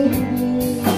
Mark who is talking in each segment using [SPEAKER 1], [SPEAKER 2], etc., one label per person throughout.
[SPEAKER 1] me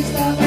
[SPEAKER 1] Please stop.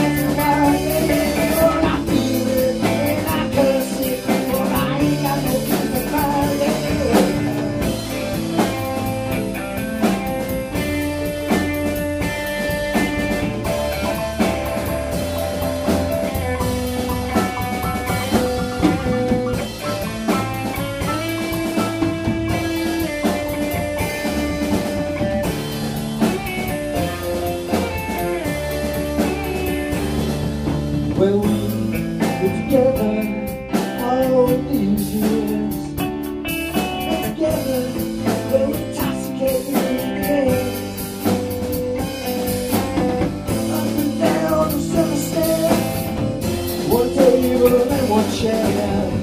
[SPEAKER 1] When we were together, all only years Together, when we intoxicated. In the air Up and down the cellar stairs. One table and one chair.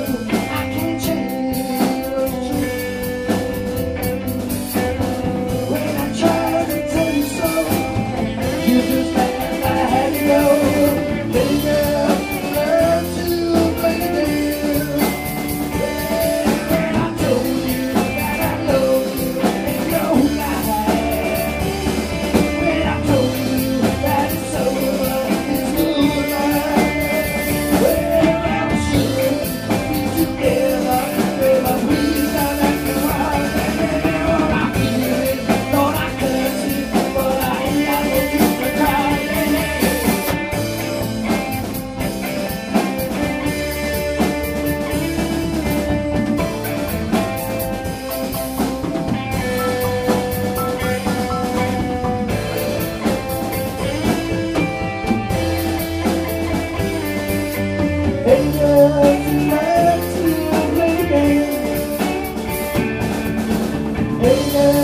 [SPEAKER 1] Great.